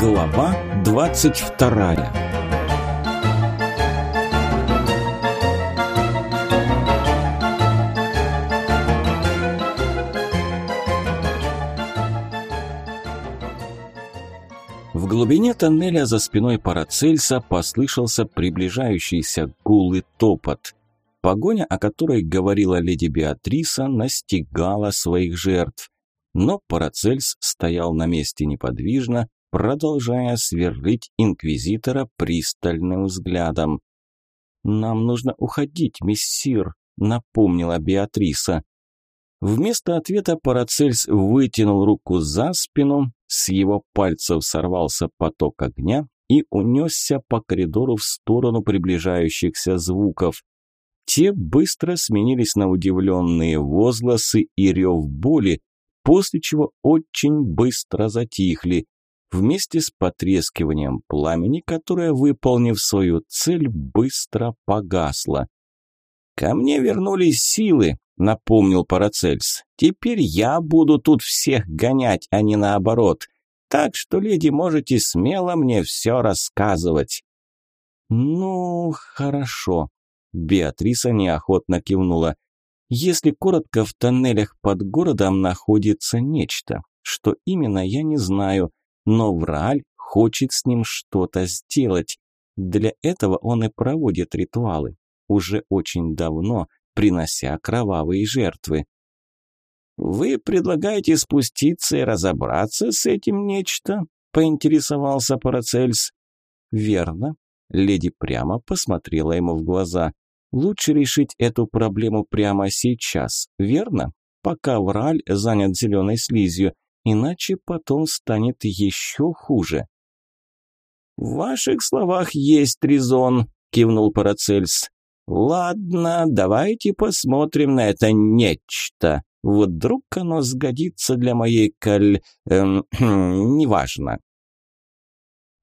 Глава двадцать вторая В глубине тоннеля за спиной Парацельса послышался приближающийся гул и топот. Погоня, о которой говорила леди Беатриса, настигала своих жертв. Но Парацельс стоял на месте неподвижно, продолжая сверлить инквизитора пристальным взглядом. «Нам нужно уходить, мессир», – напомнила Беатриса. Вместо ответа Парацельс вытянул руку за спину, с его пальцев сорвался поток огня и унесся по коридору в сторону приближающихся звуков. Те быстро сменились на удивленные возгласы и рев боли, после чего очень быстро затихли, вместе с потрескиванием пламени, которое, выполнив свою цель, быстро погасло. «Ко мне вернулись силы», – напомнил Парацельс. «Теперь я буду тут всех гонять, а не наоборот. Так что, леди, можете смело мне все рассказывать». «Ну, хорошо», – Беатриса неохотно кивнула. «Если коротко, в тоннелях под городом находится нечто. Что именно, я не знаю, но Врааль хочет с ним что-то сделать. Для этого он и проводит ритуалы. Уже очень давно, принося кровавые жертвы. «Вы предлагаете спуститься и разобраться с этим нечто?» – поинтересовался Парацельс. «Верно». Леди прямо посмотрела ему в глаза. «Лучше решить эту проблему прямо сейчас, верно? Пока Враль занят зеленой слизью, иначе потом станет еще хуже. «В ваших словах есть резон», – кивнул Парацельс. «Ладно, давайте посмотрим на это нечто. Вдруг оно сгодится для моей коль... Эм, неважно».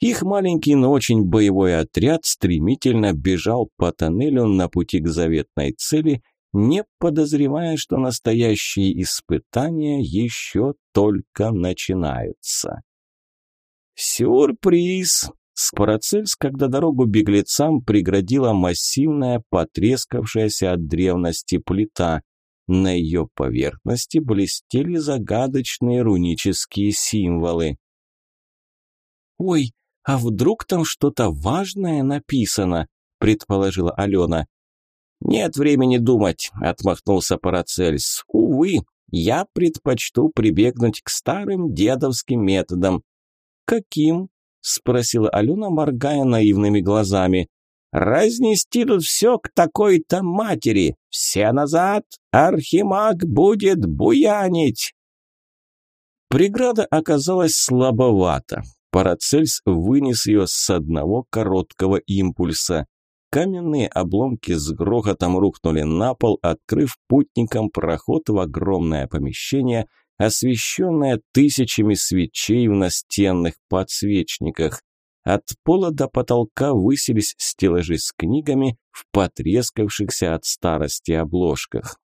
Их маленький, но очень боевой отряд стремительно бежал по тоннелю на пути к заветной цели – не подозревая, что настоящие испытания еще только начинаются. Сюрприз! Спарацельс, когда дорогу беглецам преградила массивная, потрескавшаяся от древности плита. На ее поверхности блестели загадочные рунические символы. «Ой, а вдруг там что-то важное написано?» – предположила Алена. «Нет времени думать», – отмахнулся Парацельс. «Увы, я предпочту прибегнуть к старым дедовским методам». «Каким?» – спросила Алена, моргая наивными глазами. «Разнести тут все к такой-то матери! Все назад! Архимаг будет буянить!» Преграда оказалась слабовата. Парацельс вынес ее с одного короткого импульса. Каменные обломки с грохотом рухнули на пол, открыв путникам проход в огромное помещение, освещенное тысячами свечей в настенных подсвечниках. От пола до потолка высились стеллажи с книгами в потрескавшихся от старости обложках.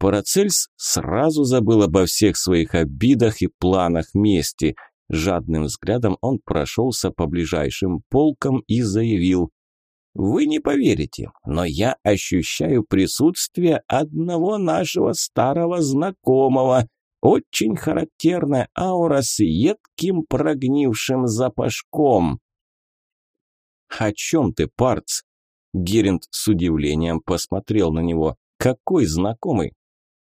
Парацельс сразу забыл обо всех своих обидах и планах мести. Жадным взглядом он прошелся по ближайшим полкам и заявил вы не поверите, но я ощущаю присутствие одного нашего старого знакомого. Очень характерная аура с едким прогнившим запашком. «О чем ты, Парц?» Геринд с удивлением посмотрел на него. «Какой знакомый?»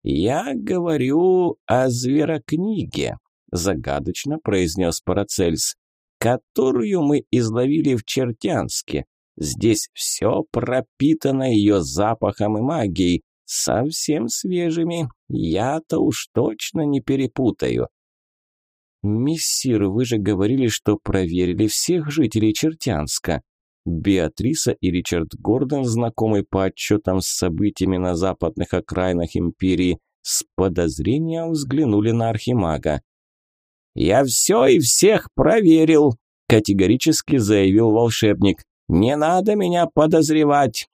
«Я говорю о зверокниге», – загадочно произнес Парацельс, «которую мы изловили в Чертянске. Здесь все пропитано ее запахом и магией, совсем свежими. Я-то уж точно не перепутаю. «Мессир, вы же говорили, что проверили всех жителей Чертянска». Беатриса и Ричард Гордон, знакомый по отчетам с событиями на западных окраинах империи, с подозрением взглянули на Архимага. «Я все и всех проверил», – категорически заявил волшебник. Не надо меня подозревать.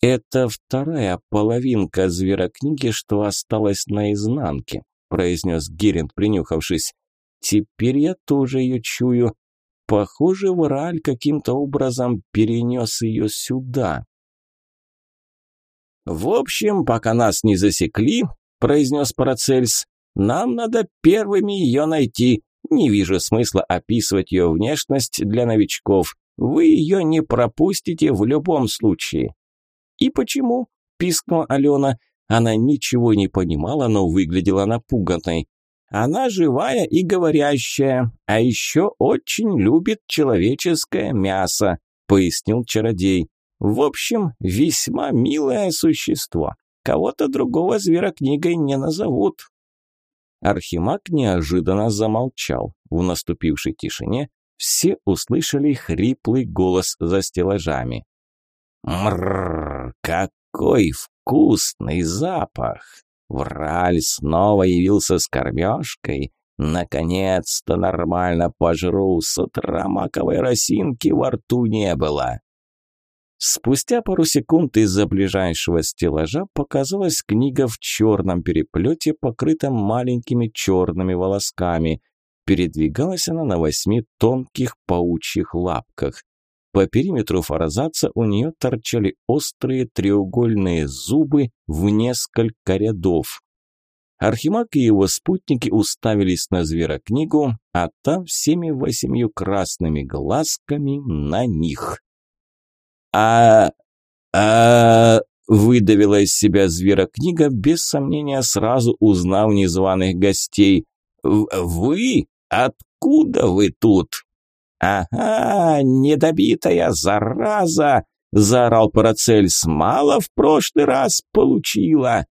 Это вторая половинка зверокниги, что осталась наизнанке, произнес Герин, принюхавшись. Теперь я тоже ее чую. Похоже, Врааль каким-то образом перенес ее сюда. «В общем, пока нас не засекли», – произнес Парацельс, – «нам надо первыми ее найти. Не вижу смысла описывать ее внешность для новичков. Вы ее не пропустите в любом случае». «И почему?» – пискнула Алена. Она ничего не понимала, но выглядела напуганной. Она живая и говорящая, а еще очень любит человеческое мясо», – пояснил чародей. «В общем, весьма милое существо. Кого-то другого зверокнигой не назовут». Архимаг неожиданно замолчал. В наступившей тишине все услышали хриплый голос за стеллажами. «Мрррр, какой вкусный запах! Враль снова явился с кормежкой. Наконец-то нормально пожру, с утра маковой росинки во рту не было. Спустя пару секунд из-за ближайшего стеллажа показалась книга в черном переплете, покрытом маленькими черными волосками. Передвигалась она на восьми тонких паучьих лапках. По периметру форзаца у нее торчали острые треугольные зубы в несколько рядов. Архимаг и его спутники уставились на зверокнигу, а там всеми восемью красными глазками на них. «А... а...» – выдавила из себя зверокнига, без сомнения сразу узнав незваных гостей. «Вы? Откуда вы тут?» «Ага, недобитая зараза!» – заорал Парацельс. «Мало в прошлый раз получила!»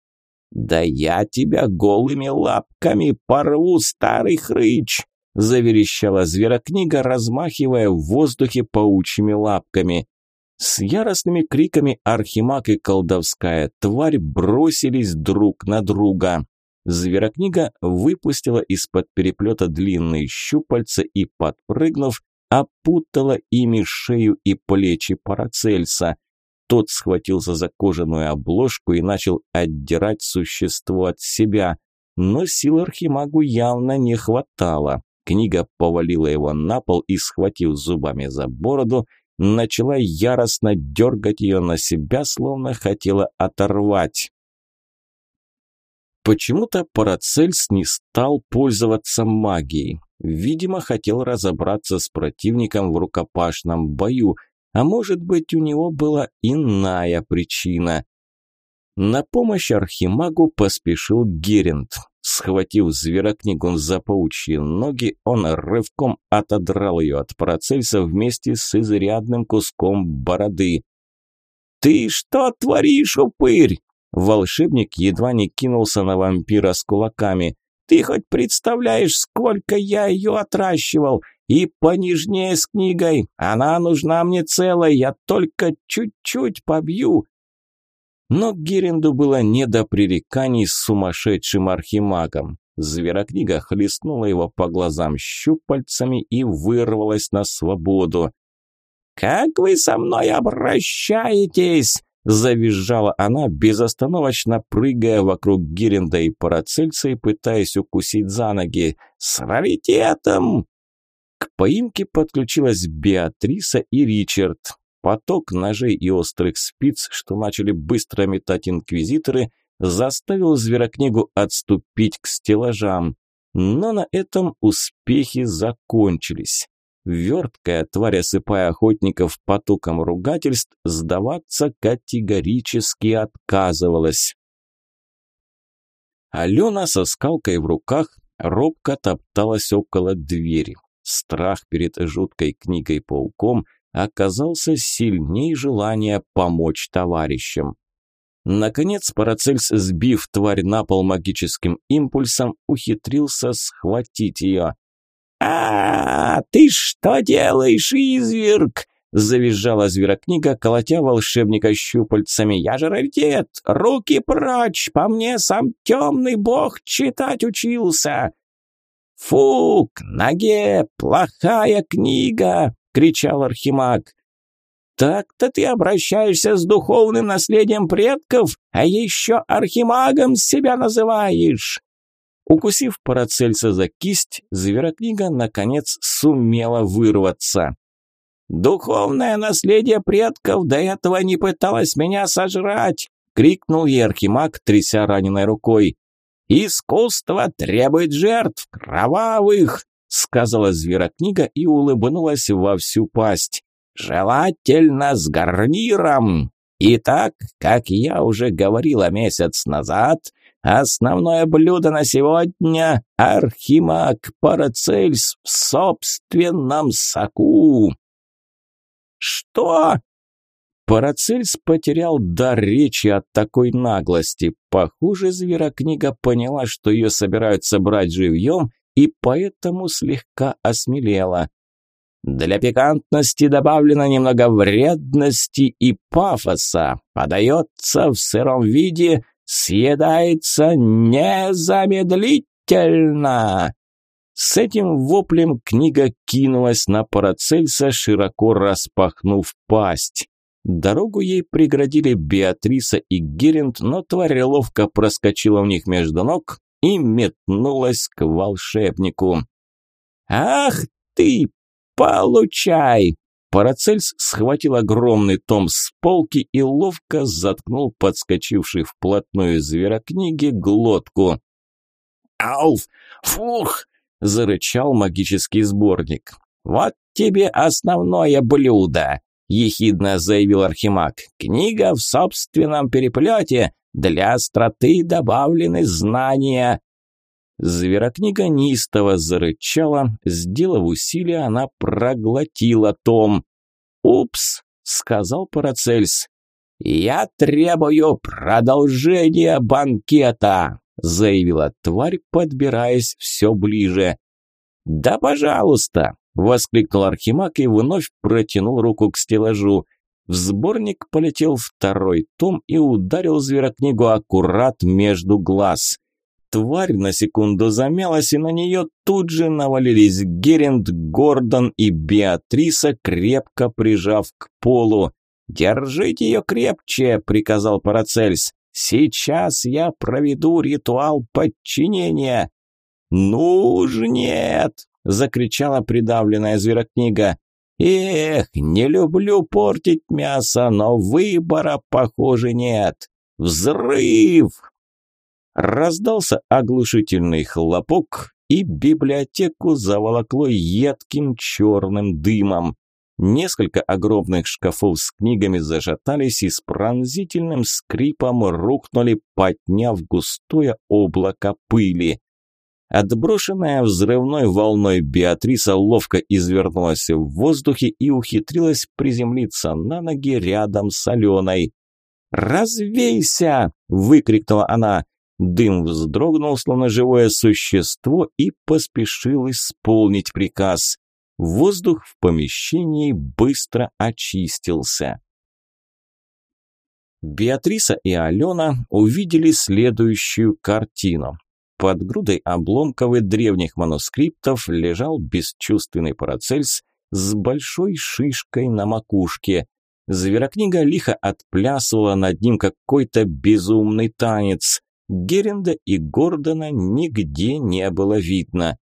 «Да я тебя голыми лапками порву, старый хрыч!» – заверещала зверокнига, размахивая в воздухе паучьими лапками. С яростными криками архимаг и колдовская тварь бросились друг на друга. Зверокнига выпустила из-под переплета длинные щупальца и, подпрыгнув, опутала ими шею и плечи Парацельса. Тот схватился за кожаную обложку и начал отдирать существо от себя. Но сил Архимагу явно не хватало. Книга повалила его на пол и, схватив зубами за бороду, начала яростно дергать ее на себя, словно хотела оторвать. Почему-то Парацельс не стал пользоваться магией. Видимо, хотел разобраться с противником в рукопашном бою, а может быть, у него была иная причина. На помощь Архимагу поспешил Герент. Схватив зверокнигу за паучьи ноги, он рывком отодрал ее от Парацельса вместе с изрядным куском бороды. «Ты что творишь, упырь?» Волшебник едва не кинулся на вампира с кулаками. Ты хоть представляешь, сколько я ее отращивал? И понежнее с книгой. Она нужна мне целой, я только чуть-чуть побью». Но Геренду было не до пререканий с сумасшедшим архимагом. Зверокнига хлестнула его по глазам щупальцами и вырвалась на свободу. «Как вы со мной обращаетесь?» Завизжала она, безостановочно прыгая вокруг Гиренда и Парацельса и пытаясь укусить за ноги. «С раритетом!» К поимке подключилась Беатриса и Ричард. Поток ножей и острых спиц, что начали быстро метать инквизиторы, заставил зверокнигу отступить к стеллажам. Но на этом успехи закончились. Верткая тварь, осыпая охотников потоком ругательств, сдаваться категорически отказывалась. Алена со скалкой в руках робко топталась около двери. Страх перед жуткой книгой-пауком оказался сильней желания помочь товарищам. Наконец, Парацельс, сбив тварь на пол магическим импульсом, ухитрился схватить ее. «А, ты что делаешь, изверг?» Завизжала зверокнига, колотя волшебника щупальцами. «Я же раритет! Руки прочь! По мне сам темный бог читать учился!» «Фу, к ноге! Плохая книга!» — кричал Архимаг. «Так-то ты обращаешься с духовным наследием предков, а еще Архимагом себя называешь!» Укусив Парацельса за кисть, зверокнига, наконец, сумела вырваться. «Духовное наследие предков до этого не пыталось меня сожрать!» – крикнул ей Архимаг, тряся раненой рукой. «Искусство требует жертв, кровавых!» – сказала зверокнига и улыбнулась во всю пасть. «Желательно с гарниром!» Итак, как я уже говорила месяц назад, основное блюдо на сегодня – архимаг Парацельс в собственном соку. Что? Парацельс потерял дар речи от такой наглости. Похоже, зверокнига поняла, что ее собираются брать живьем, и поэтому слегка осмелела. Для пикантности добавлено немного вредности и пафоса. Подается в сыром виде, съедается незамедлительно. С этим воплем книга кинулась на Парацельса, широко распахнув пасть. Дорогу ей преградили Беатриса и Геринд, но тварь ловко проскочила в них между ног и метнулась к волшебнику. «Ах ты, «Получай!» Парацельс схватил огромный том с полки и ловко заткнул подскочивший вплотную зверокниги глотку. «Ауф! Фух!» – зарычал магический сборник. «Вот тебе основное блюдо!» – ехидно заявил Архимаг. «Книга в собственном переплете, для остроты добавлены знания. Зверокнига неистово зарычала, сделав усилие, она проглотила том. «Упс!» – сказал Парацельс. «Я требую продолжения банкета!» – заявила тварь, подбираясь все ближе. «Да пожалуйста!» – воскликнул Архимаг и вновь протянул руку к стеллажу. В сборник полетел второй том и ударил зверокнигу аккурат между глаз. Тварь на секунду замялась, и на нее тут же навалились Геринд, Гордон и Беатриса, крепко прижав к полу. «Держите ее крепче!» – приказал Парацельс. «Сейчас я проведу ритуал подчинения!» «Ну уж нет!» – закричала придавленная зверокнига. «Эх, не люблю портить мясо, но выбора, похоже, нет!» «Взрыв!» Раздался оглушительный хлопок, и библиотеку заволокло едким черным дымом. Несколько огромных шкафов с книгами зашатались и с пронзительным скрипом рухнули, подняв густое облако пыли. Отброшенная взрывной волной Беатриса ловко извернулась в воздухе и ухитрилась приземлиться на ноги рядом с Аленой. «Развейся!» – выкрикнула она. Дым вздрогнул, словно живое существо, и поспешил исполнить приказ. Воздух в помещении быстро очистился. Беатриса и Алена увидели следующую картину. Под грудой обломков и древних манускриптов лежал бесчувственный Парацельс с большой шишкой на макушке. Зверокнига лихо отплясывала над ним какой-то безумный танец. Геренда и Гордона нигде не было видно.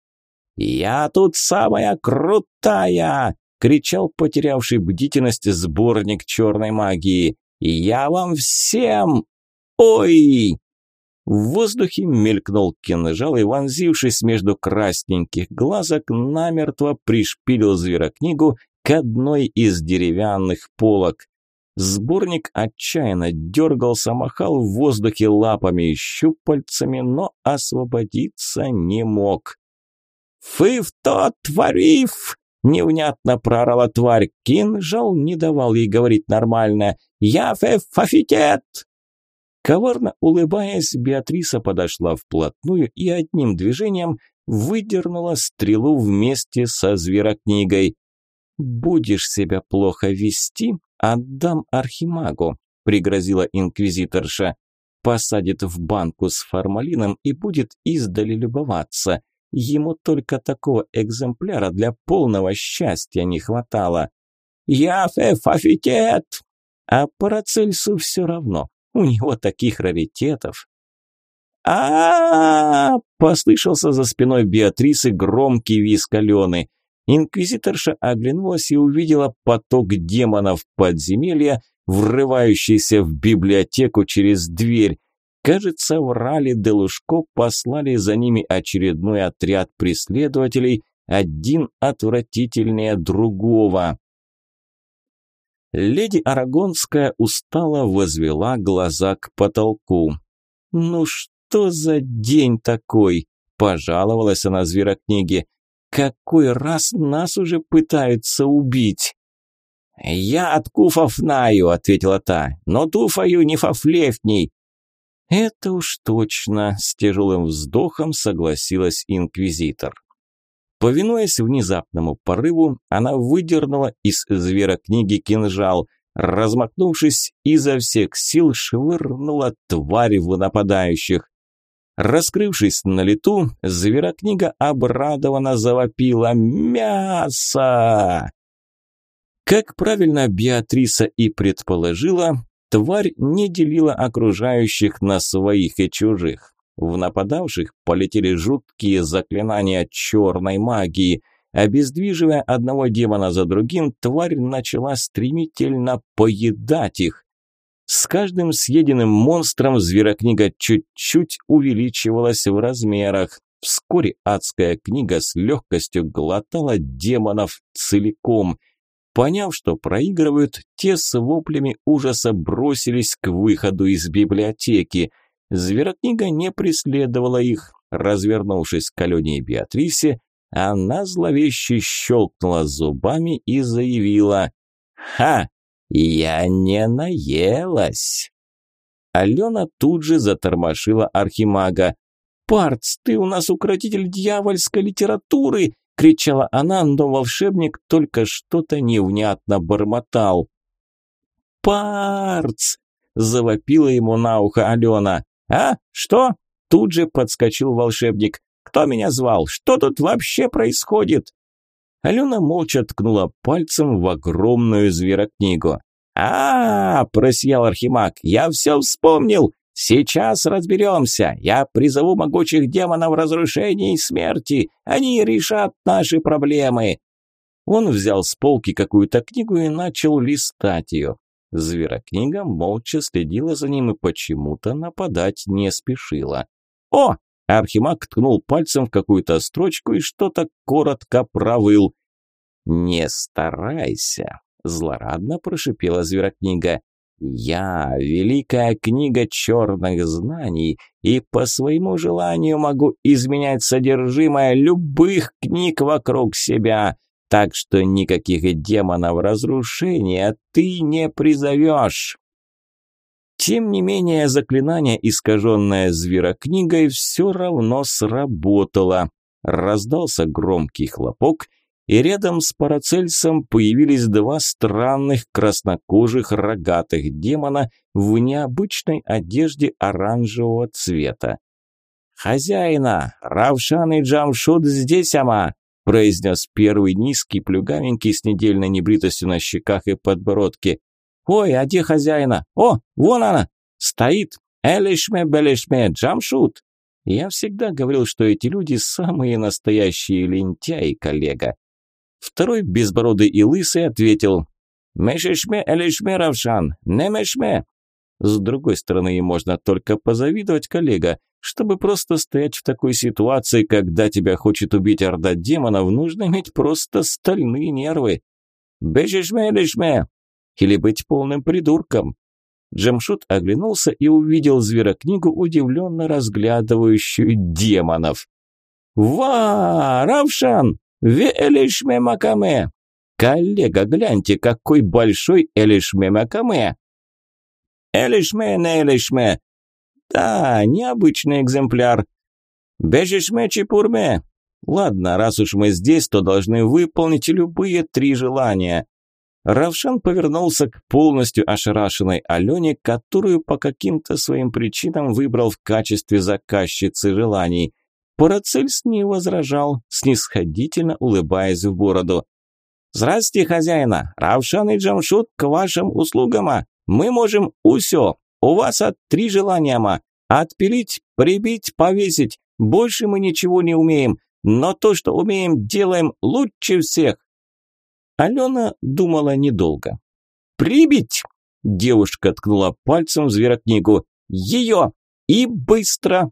«Я тут самая крутая!» – кричал потерявший бдительность сборник черной магии. «Я вам всем! Ой!» В воздухе мелькнул кинжал и, вонзившись между красненьких глазок, намертво пришпилил зверокнигу к одной из деревянных полок. Сборник отчаянно дергался, махал в воздухе лапами и щупальцами, но освободиться не мог. «Фы в тот, творив!» – невнятно прорала тварь. Кинжал не давал ей говорить нормально. «Я фефафитет!» Коварно улыбаясь, Беатриса подошла вплотную и одним движением выдернула стрелу вместе со зверокнигой. «Будешь себя плохо вести, «Отдам архимагу», – пригрозила инквизиторша. «Посадит в банку с формалином и будет издали любоваться. Ему только такого экземпляра для полного счастья не хватало». «Я фефафитет!» А Парацельсу все равно, у него таких раритетов. а, -а, -а Послышался за спиной Беатрисы громкий визг Алены. Инквизиторша оглянулась и увидела поток демонов подземелья, врывающийся в библиотеку через дверь. Кажется, в Рале де Лужко послали за ними очередной отряд преследователей, один отвратительнее другого. Леди Арагонская устало возвела глаза к потолку. «Ну что за день такой?» – пожаловалась она зверокниге. «Какой раз нас уже пытаются убить?» «Я от куфов знаю», – ответила та, – «но туфаю не фафлефней». «Это уж точно», – с тяжелым вздохом согласилась инквизитор. Повинуясь внезапному порыву, она выдернула из зверокниги кинжал, размахнувшись изо всех сил, швырнула тварь в нападающих. Раскрывшись на лету, зверокнига обрадованно завопила «Мясо!». Как правильно Беатриса и предположила, тварь не делила окружающих на своих и чужих. В нападавших полетели жуткие заклинания черной магии. Обездвиживая одного демона за другим, тварь начала стремительно поедать их. С каждым съеденным монстром зверокнига чуть-чуть увеличивалась в размерах. Вскоре адская книга с легкостью глотала демонов целиком. Поняв, что проигрывают, те с воплями ужаса бросились к выходу из библиотеки – Зверокнига не преследовала их. Развернувшись к Алене и Беатрисе, она зловеще щелкнула зубами и заявила «Ха! Я не наелась!» Алена тут же затормошила архимага. «Парц, ты у нас укротитель дьявольской литературы!» – кричала она, но волшебник только что-то невнятно бормотал. «Парц!» – завопила ему на ухо Алена. «А? Что?» – тут же подскочил волшебник. «Кто меня звал? Что тут вообще происходит?» Алена молча ткнула пальцем в огромную зверокнигу. А, -а, просиял Архимаг. «Я все вспомнил! Сейчас разберемся! Я призову могучих демонов разрушения и смерти! Они решат наши проблемы!» Он взял с полки какую-то книгу и начал листать ее. Зверокнига молча следила за ним и почему-то нападать не спешила. «О!» – Архимаг ткнул пальцем в какую-то строчку и что-то коротко провыл. «Не старайся!» – злорадно прошипела Зверокнига. «Я – великая книга черных знаний, и по своему желанию могу изменять содержимое любых книг вокруг себя. Так что никаких демонов разрушения ты не призовешь. Тем не менее, заклинание, искаженное зверокнигой, все равно сработало. Раздался громкий хлопок, и рядом с Парацельсом появились два странных краснокожих рогатых демона в необычной одежде оранжевого цвета. «Хозяина! Равшан и Джамшут здесь, ама!» произнес первый низкий, плюгавенький с недельной небритостью на щеках и подбородке. «Ой, а где хозяина? О, вон она! Стоит! Элишме-белишме, джамшут!» Я всегда говорил, что эти люди самые настоящие лентяи, коллега. Второй, безбородый и лысый, ответил «Мешешме элишме, Равшан, не мешме!» С другой стороны, можно только позавидовать, коллега. Чтобы просто стоять в такой ситуации, когда тебя хочет убить орда демонов, нужно иметь просто стальные нервы. «Бежишме, лишме!» Или быть полным придурком. Джамшут оглянулся и увидел зверокнигу, удивленно разглядывающую демонов. «Ва! Равшан! Ве элишме макаме!» «Коллега, гляньте, какой большой элишме макаме!» «Элишме, не элишме!» Да, необычный экземпляр. Бежишме чепурме. Ладно, раз уж мы здесь, то должны выполнить любые три желания. Равшан повернулся к полностью ошарашенной Алене, которую по каким-то своим причинам выбрал в качестве заказчицы желаний. Парацельс не возражал, снисходительно улыбаясь в бороду. «Здрасте, хозяина! Равшан и Джамшут к вашим услугам! Мы можем усё, у вас от три желания, ма. Отпилить, прибить, повесить. Больше мы ничего не умеем, но то, что умеем, делаем лучше всех. Алена думала недолго. «Прибить!» – девушка ткнула пальцем в зверокнигу. «Ее! И быстро!»